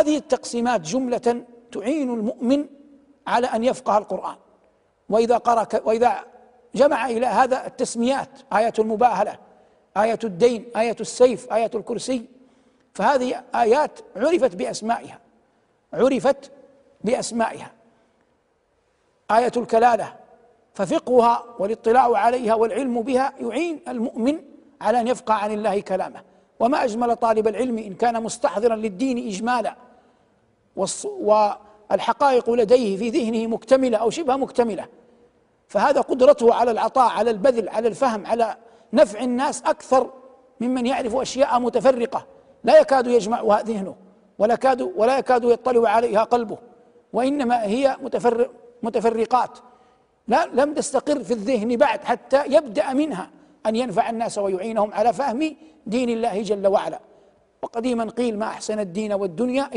هذه التقسيمات جملة تعين المؤمن على أن يفقه القرآن. وإذا قرأ وإذا جمع إلى هذا التسميات آية المباهلة آية الدين آية السيف آية الكرسي فهذه آيات عرفت بأسمائها عرفت بأسمائها. آية الكلالة ففقهها والاطلاع عليها والعلم بها يعين المؤمن على أن يفقه عن الله كلامه. وما أجمل طالب العلم إن كان مستحضرا للدين إجمالا والحقائق لديه في ذهنه مكتملة أو شبه مكتملة. فهذا قدرته على العطاء على البذل على الفهم على نفع الناس أكثر ممن يعرف أشياء متفرقة. لا يكاد يجمعها ذهنه ولا كاد ولا يكاد يطلع عليها قلبه. وإنما هي متفرق متفرقات. لا لم تستقر في الذهن بعد حتى يبدأ منها أن ينفع الناس ويعينهم على فهم دين الله جل وعلا. وقديما قيل ما أحسن الدين والدنيا